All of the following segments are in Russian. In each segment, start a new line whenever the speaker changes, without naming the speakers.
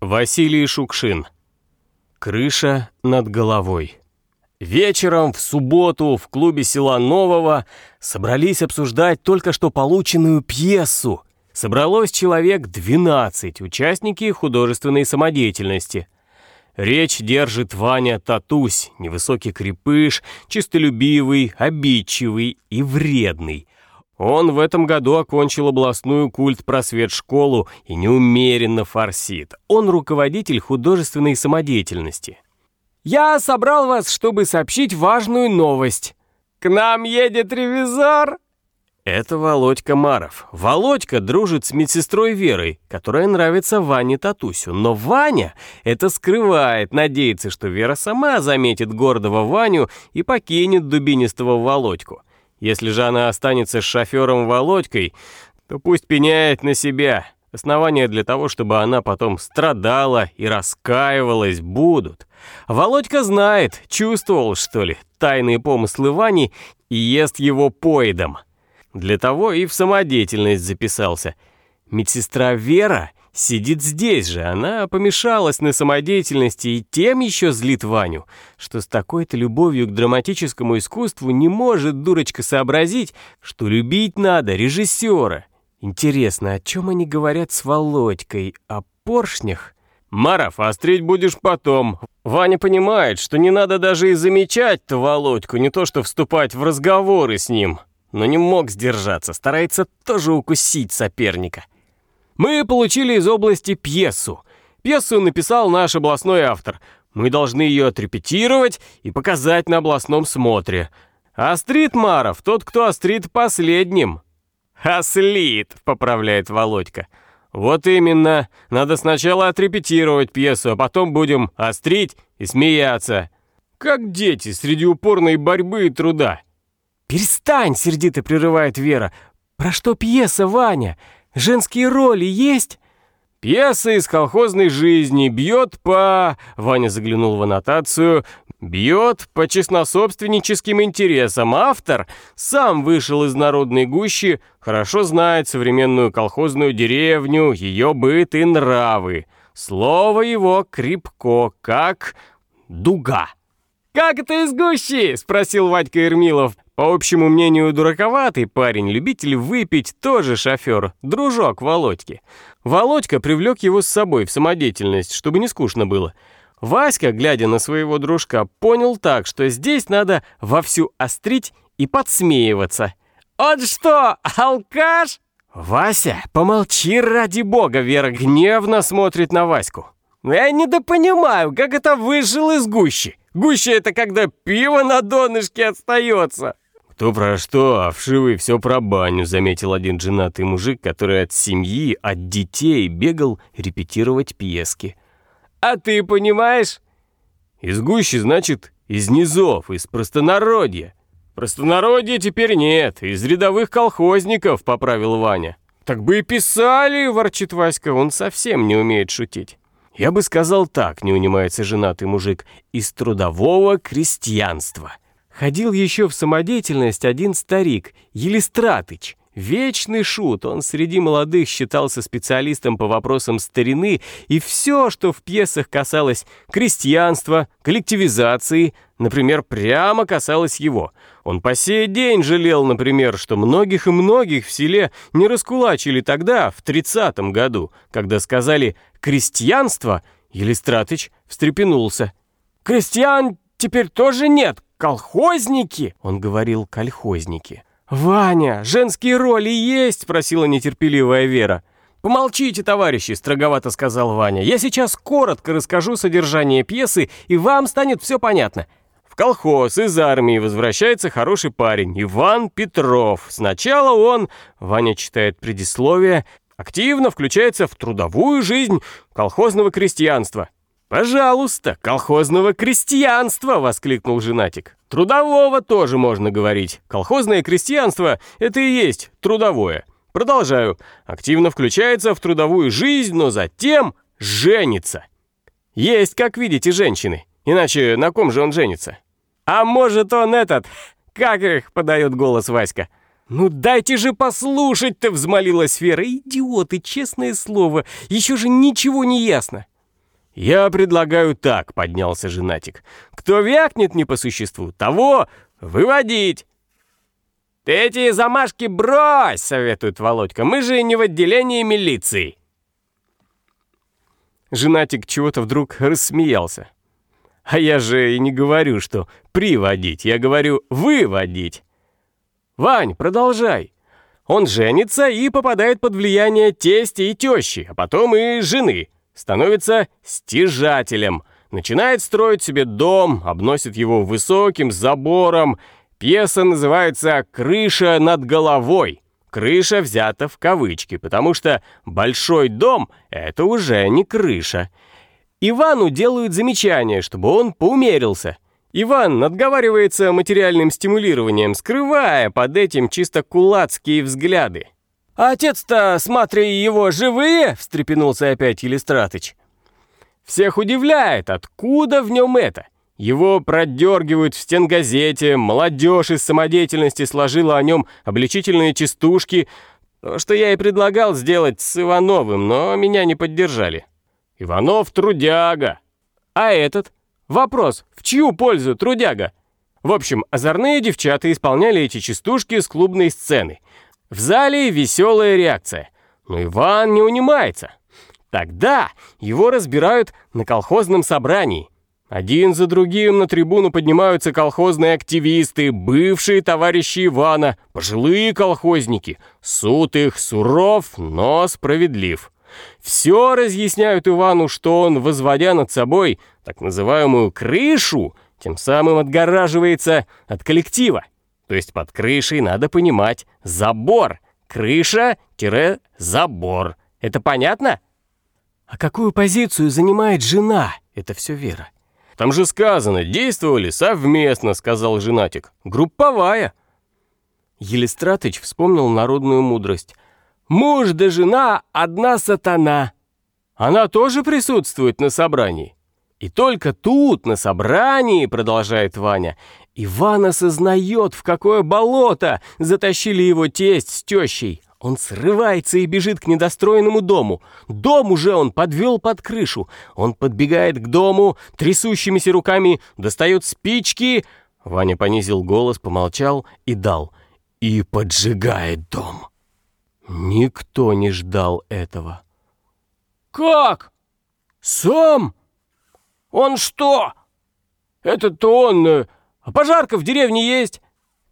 Василий Шукшин. Крыша над головой. Вечером в субботу в клубе села Нового собрались обсуждать только что полученную пьесу. Собралось человек 12, участники художественной самодеятельности. Речь держит Ваня Татусь, невысокий крепыш, чистолюбивый, обидчивый и вредный. Он в этом году окончил областную культ-просвет-школу и неумеренно форсит. Он руководитель художественной самодеятельности.
«Я собрал вас, чтобы сообщить важную новость. К нам едет ревизор!»
Это Володька Маров. Володька дружит с медсестрой Верой, которая нравится Ване Татусю. Но Ваня это скрывает, надеется, что Вера сама заметит гордого Ваню и покинет дубинистого Володьку. Если же она останется с шофером Володькой, то пусть пеняет на себя. Основания для того, чтобы она потом страдала и раскаивалась, будут. Володька знает, чувствовал, что ли, тайные помыслы Вани и ест его поедом. Для того и в самодеятельность записался. Медсестра Вера Сидит здесь же, она помешалась на самодеятельности и тем еще злит Ваню, что с такой-то любовью к драматическому искусству не может дурочка сообразить, что любить надо режиссера. Интересно, о чем они говорят с Володькой? О поршнях? Маров, острить будешь потом. Ваня понимает, что не надо даже и замечать-то Володьку, не то что вступать в разговоры с ним. Но не мог сдержаться, старается тоже укусить соперника. Мы получили из области пьесу. Пьесу написал наш областной автор. Мы должны ее отрепетировать и показать на областном смотре. Астрит Маров, тот, кто острит последним. «Ослит», — поправляет Володька. «Вот именно. Надо сначала отрепетировать пьесу, а потом будем острить и смеяться. Как дети среди упорной борьбы и труда».
«Перестань!» — сердито прерывает Вера. «Про что пьеса, Ваня? Женские роли есть?»
«Пьеса из колхозной жизни бьет по...» Ваня заглянул в аннотацию. «Бьет по честнособственническим интересам. Автор сам вышел из народной гущи, хорошо знает современную колхозную деревню, ее быт и нравы. Слово его крепко, как дуга».
«Как это из гущи?» — спросил Вадька Ермилов.
По общему мнению, дураковатый парень, любитель выпить, тоже шофер, дружок Володьки. Володька привлек его с собой в самодеятельность, чтобы не скучно было. Васька, глядя на своего дружка, понял так, что здесь надо вовсю острить и подсмеиваться.
«Он что, алкаш?»
«Вася, помолчи ради бога!» Вера гневно смотрит на Ваську.
«Я недопонимаю, как это выжил из гущи? Гуща — это когда пиво на донышке остается!»
«Кто про что, а вшивый все про баню», — заметил один женатый мужик, который от семьи, от детей бегал репетировать пьески.
«А ты понимаешь?»
«Из гущи, значит, из низов, из простонародья». «Простонародья теперь нет, из рядовых колхозников», — поправил Ваня.
«Так бы и писали», — ворчит Васька, он совсем не умеет шутить.
«Я бы сказал так», — не унимается женатый мужик, «из трудового крестьянства». Ходил еще в самодеятельность один старик, Елистратыч. Вечный шут, он среди молодых считался специалистом по вопросам старины, и все, что в пьесах касалось крестьянства, коллективизации, например, прямо касалось его. Он по сей день жалел, например, что многих и многих в селе не раскулачили тогда, в тридцатом году, когда сказали «крестьянство», Елистратыч встрепенулся.
«Крестьян теперь тоже нет, колхозники!»
Он говорил «кольхозники».
«Ваня, женские роли есть?» — спросила нетерпеливая Вера.
«Помолчите, товарищи», — строговато сказал Ваня. «Я сейчас коротко расскажу содержание пьесы, и вам станет все понятно. В колхоз из армии возвращается хороший парень, Иван Петров. Сначала он, Ваня читает предисловие, активно включается в трудовую жизнь колхозного крестьянства. «Пожалуйста, колхозного крестьянства!» — воскликнул женатик. «Трудового тоже можно говорить. Колхозное крестьянство — это и есть трудовое. Продолжаю. Активно включается в трудовую жизнь, но затем женится. Есть, как видите, женщины. Иначе на ком же он женится? А может он этот... Как их подает голос Васька? «Ну дайте же послушать-то!» — взмолилась Вера. «Идиоты, честное слово, еще же ничего не ясно!» «Я предлагаю так», — поднялся женатик. «Кто вякнет не по существу, того выводить».
«Ты эти замашки брось!» — советует Володька. «Мы же не в отделении милиции!»
Женатик чего-то вдруг рассмеялся. «А я же и не говорю, что приводить, я говорю выводить». «Вань, продолжай!» Он женится и попадает под влияние тести и тещи, а потом и жены. Становится стяжателем. Начинает строить себе дом, обносит его высоким забором, Пьеса называется «Крыша над головой». Крыша взята в кавычки, потому что большой дом — это уже не крыша. Ивану делают замечание, чтобы он поумерился. Иван отговаривается материальным стимулированием, скрывая под этим чисто кулацкие взгляды.
«А отец-то, смотри, его живые?» — встрепенулся опять Елистратыч.
Всех удивляет, откуда в нем это. Его продергивают в стенгазете, молодежь из самодеятельности сложила о нем обличительные частушки, то, что я и предлагал сделать с Ивановым, но меня не поддержали. Иванов трудяга. А этот? Вопрос, в чью пользу трудяга? В общем, озорные девчата исполняли эти частушки с клубной сцены. В зале веселая реакция. Но Иван не унимается. Тогда его разбирают на колхозном собрании. Один за другим на трибуну поднимаются колхозные активисты, бывшие товарищи Ивана, пожилые колхозники. Суд их суров, но справедлив. Все разъясняют Ивану, что он, возводя над собой так называемую крышу, тем самым отгораживается от коллектива. То есть под крышей надо понимать забор. Крыша-забор. Это понятно?
А какую позицию занимает жена? Это все Вера.
Там же сказано, действовали совместно, сказал женатик. Групповая.
Елистратыч вспомнил народную мудрость. Муж да жена — одна сатана.
Она тоже присутствует на собрании. И только тут, на собрании, продолжает Ваня, Иван осознает, в какое болото затащили его тесть с тещей. Он срывается и бежит к недостроенному дому. Дом уже он подвел под крышу. Он подбегает к дому, трясущимися руками достает спички. Ваня понизил голос, помолчал и дал. И поджигает дом. Никто не ждал этого.
«Как? Сам? Он что? Это-то он... А пожарка в деревне есть?»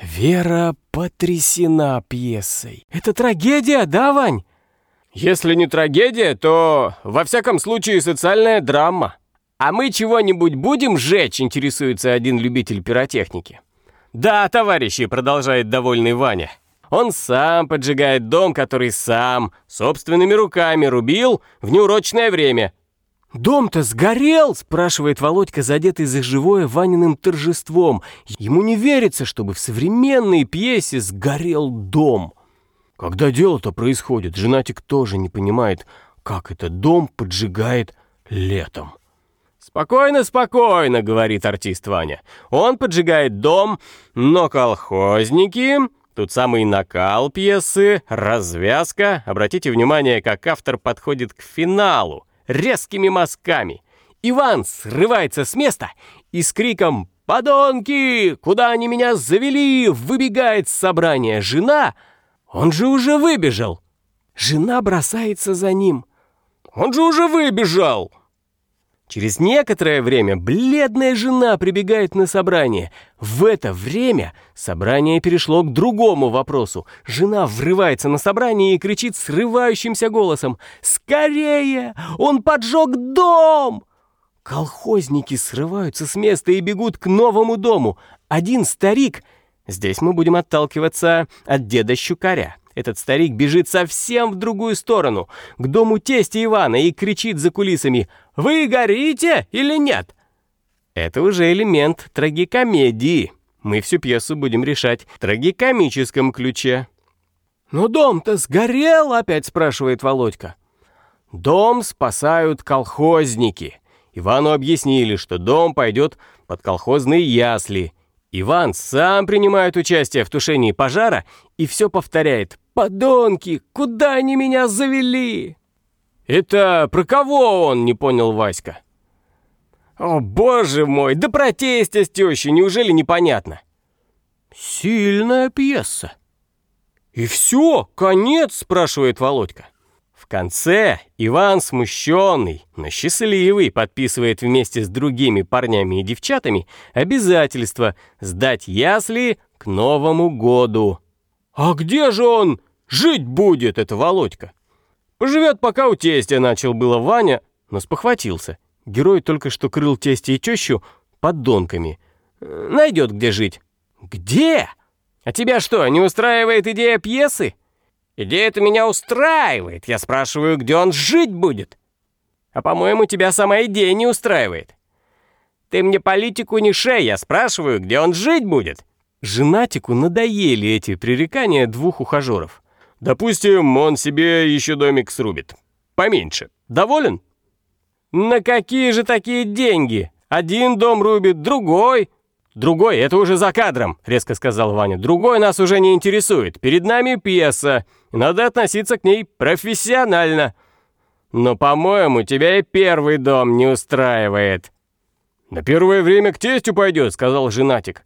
Вера потрясена пьесой. Это трагедия, да, Вань?
Если не трагедия, то, во всяком случае, социальная драма. А мы чего-нибудь будем сжечь, интересуется один любитель пиротехники.
Да, товарищи, продолжает довольный Ваня. Он сам поджигает дом, который сам собственными руками рубил в неурочное время.
«Дом-то сгорел?» — спрашивает Володька, задетый за живое Ваниным торжеством. Ему не верится, чтобы в современной пьесе сгорел дом.
Когда дело-то происходит, женатик тоже не понимает, как этот дом поджигает летом. «Спокойно, спокойно», — говорит артист Ваня. «Он поджигает дом, но колхозники...» Тут самый накал пьесы, развязка. Обратите внимание, как автор подходит к финалу резкими мазками. Иван срывается с места и с криком «Подонки! Куда они меня завели?» выбегает с собрания жена. Он же уже выбежал. Жена бросается за ним. Он же уже выбежал. Через некоторое время бледная жена прибегает на собрание. В это время собрание перешло к другому вопросу. Жена врывается на собрание и кричит срывающимся голосом «Скорее! Он поджег дом!» Колхозники срываются с места и бегут к новому дому. Один старик... Здесь мы будем отталкиваться от деда Щукаря. Этот старик бежит совсем в другую сторону, к дому тестя Ивана и кричит за кулисами «Вы горите или нет?» Это уже элемент трагикомедии. Мы всю пьесу будем решать в трагикомическом ключе.
«Но дом-то сгорел?» — опять спрашивает Володька.
«Дом спасают колхозники». Ивану объяснили, что дом пойдет под колхозные ясли. Иван сам принимает участие в тушении пожара и все повторяет «Подонки, куда они меня завели?» «Это про кого он?» — не понял Васька. О, боже мой, да про тестя с тещей, неужели непонятно?
Сильная пьеса.
И все, конец, спрашивает Володька. В конце Иван смущенный, но счастливый подписывает вместе с другими парнями и девчатами обязательство сдать ясли к Новому году. А где же он жить будет, это Володька? Поживет пока у тестя, начал было Ваня, но спохватился. Герой только что крыл тестя и тещу поддонками. Найдет где жить. Где? А тебя что, не устраивает идея пьесы? Идея-то меня устраивает. Я спрашиваю, где он жить будет. А по-моему, тебя сама идея не устраивает. Ты мне политику не шей, я спрашиваю, где он жить будет. Женатику надоели эти пререкания двух ухажеров. Допустим, он себе еще домик срубит. Поменьше. Доволен? На какие же такие деньги? Один дом рубит, другой. Другой, это уже за кадром, резко сказал Ваня. Другой нас уже не интересует. Перед нами пьеса. Надо относиться к ней профессионально. Но, по-моему, тебя и первый дом не устраивает. На первое время к тестю пойдет, сказал женатик.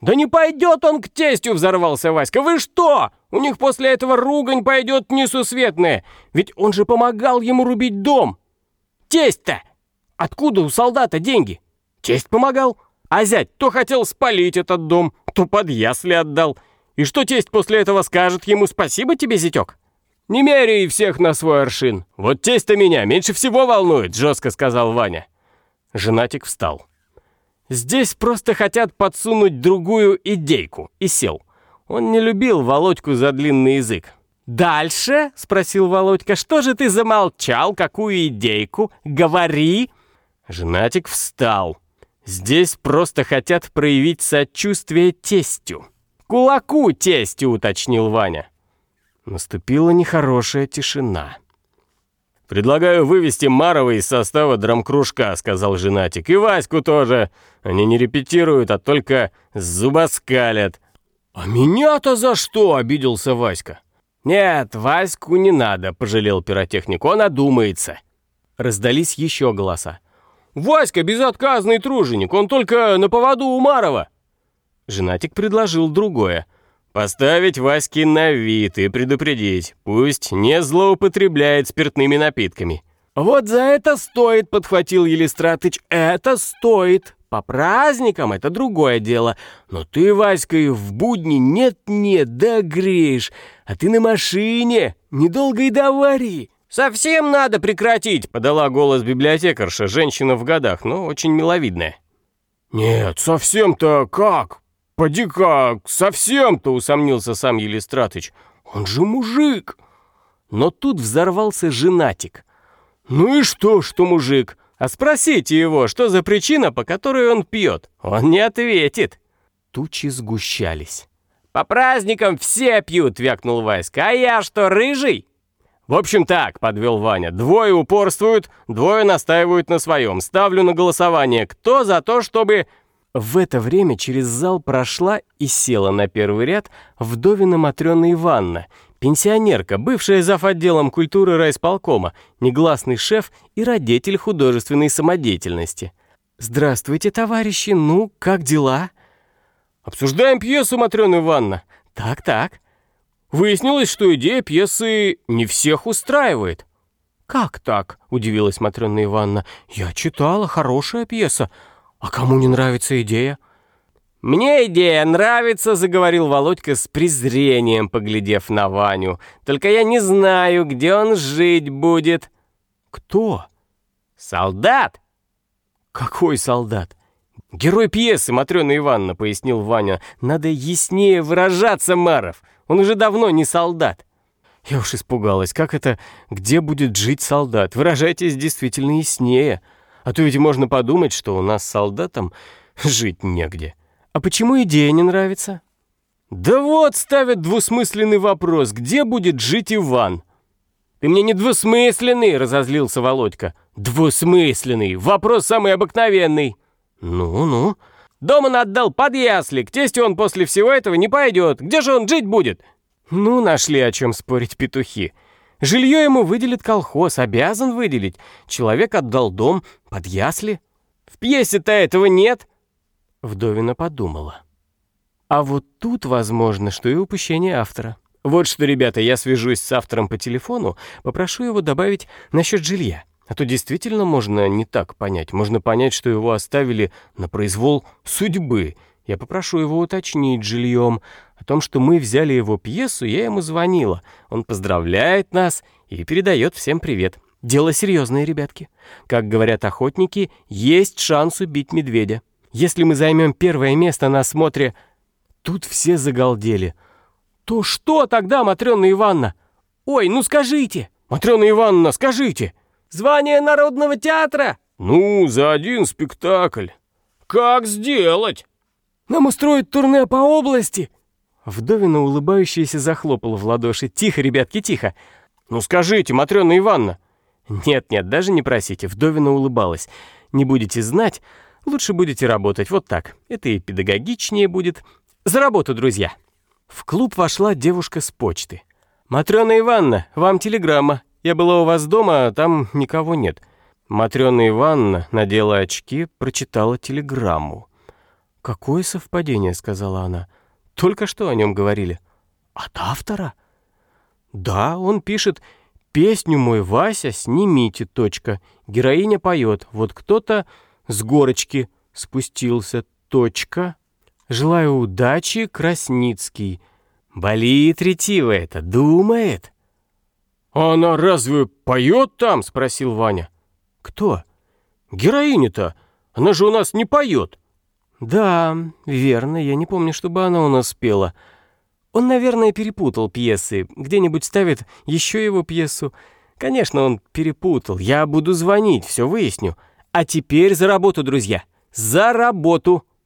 «Да не пойдет он к тестю!» — взорвался Васька. «Вы что? У них после этого ругань пойдет несусветная! Ведь он же помогал ему рубить дом!» «Тесть-то! Откуда у солдата деньги? Тесть помогал? А зять то хотел спалить этот дом, то под ясли отдал. И что тесть после этого скажет ему «Спасибо тебе, зятек»?» «Не меряй всех на свой аршин. Вот тесть-то меня меньше всего волнует», — жестко сказал Ваня. Женатик встал. Здесь просто хотят подсунуть другую идейку. И сел. Он не любил Володьку за длинный язык. «Дальше?» — спросил Володька. «Что же ты замолчал? Какую идейку? Говори!» Женатик встал. Здесь просто хотят проявить сочувствие тестю. «Кулаку тестю!» — уточнил Ваня. Наступила нехорошая тишина. «Предлагаю вывести Марова из состава драмкружка», — сказал женатик. «И Ваську тоже. Они не репетируют, а только зубоскалят». «А меня-то за что?» — обиделся Васька. «Нет, Ваську не надо», — пожалел пиротехник. «Он одумается». Раздались еще голоса. «Васька безотказный труженик, он только на поводу у Марова». Женатик предложил другое — Поставить Ваське на вид и предупредить, пусть не злоупотребляет спиртными напитками. «Вот за это стоит», — подхватил Елистратыч, — «это стоит. По праздникам это другое дело. Но ты, Васька, и в будни нет-нет, да греешь. А ты на машине, недолго и довари». «Совсем надо прекратить», — подала голос библиотекарша, женщина в годах, но очень миловидная. «Нет, совсем-то как? «Поди как, совсем-то!» — усомнился сам Елистратыч. «Он же мужик!» Но тут взорвался женатик. «Ну и что, что мужик? А спросите его, что за причина, по которой он пьет? Он не ответит!» Тучи сгущались. «По праздникам все пьют!» — вякнул Васька. «А я что, рыжий?» «В общем так», — подвел Ваня. «Двое упорствуют, двое настаивают на своем. Ставлю на голосование. Кто за то, чтобы...» В это время через зал прошла и села на первый ряд вдовина Матрёна Ивановна, пенсионерка, бывшая зав. отделом культуры райсполкома, негласный шеф и родитель художественной самодеятельности. «Здравствуйте, товарищи, ну, как дела?» «Обсуждаем пьесу, Матрёна Ивановна». «Так-так». Выяснилось, что идея пьесы не всех устраивает. «Как так?» — удивилась Матрёна Ивановна. «Я читала, хорошая пьеса. «А кому не нравится идея?» «Мне идея нравится», — заговорил Володька с презрением, поглядев на Ваню. «Только я не знаю, где он жить будет». «Кто?» «Солдат». «Какой солдат?» «Герой пьесы, Матрёна Ивановна», — пояснил Ваня. «Надо яснее выражаться, Маров. Он уже давно не солдат». Я уж испугалась. Как это «где будет жить солдат»? Выражайтесь действительно яснее. А то ведь можно подумать, что у нас солдатам жить негде. А почему идея не нравится? Да вот ставят двусмысленный вопрос, где будет жить Иван? Ты мне не двусмысленный, разозлился Володька. Двусмысленный, вопрос самый обыкновенный. Ну-ну. Дом он отдал под ясли, к тестю он после всего этого не пойдет. Где же он жить будет? Ну, нашли о чем спорить петухи. Жилье ему выделит колхоз, обязан выделить. Человек отдал дом под ясли. В пьесе-то этого нет.
Вдовина подумала. А вот тут возможно, что и упущение автора. Вот что, ребята, я свяжусь с автором по телефону, попрошу его добавить насчет жилья. А то действительно можно не так понять. Можно понять, что его оставили на произвол судьбы. Я попрошу его уточнить жильем. О том, что мы взяли его пьесу, я ему звонила. Он поздравляет нас и передает всем привет. Дело серьезное, ребятки. Как говорят охотники, есть шанс убить медведя. Если мы займем первое место на осмотре... Тут все загалдели. То что тогда, Матрёна Ивановна? Ой, ну скажите! Матрёна Ивановна, скажите!
Звание Народного театра?
Ну, за один спектакль.
Как сделать?
Нам устроить турне по области? Вдовина улыбающаяся захлопала в ладоши. Тихо, ребятки, тихо. Ну скажите, Матрёна Ивановна. Нет-нет, даже не просите. Вдовина улыбалась. Не будете знать, лучше будете работать вот так. Это и педагогичнее будет. За работу, друзья. В клуб вошла девушка с почты. «Матрёна Ивановна, вам телеграмма. Я была у вас дома, а там никого нет». Матрёна Ивановна надела очки, прочитала телеграмму. «Какое совпадение», — сказала она. «Только что о нем говорили». «От автора?» «Да, он пишет «Песню мой Вася снимите, точка». Героиня поет. Вот кто-то с горочки спустился, точка. Желаю удачи, Красницкий. Болит ретива это, думает.
«Она разве поет там?» — спросил Ваня.
«Кто?»
«Героиня-то. Она же у нас не поет».
«Да, верно, я не помню, чтобы она у нас пела. Он, наверное, перепутал пьесы. Где-нибудь ставит еще его пьесу. Конечно, он перепутал. Я буду звонить, все выясню. А теперь за работу, друзья. За работу!»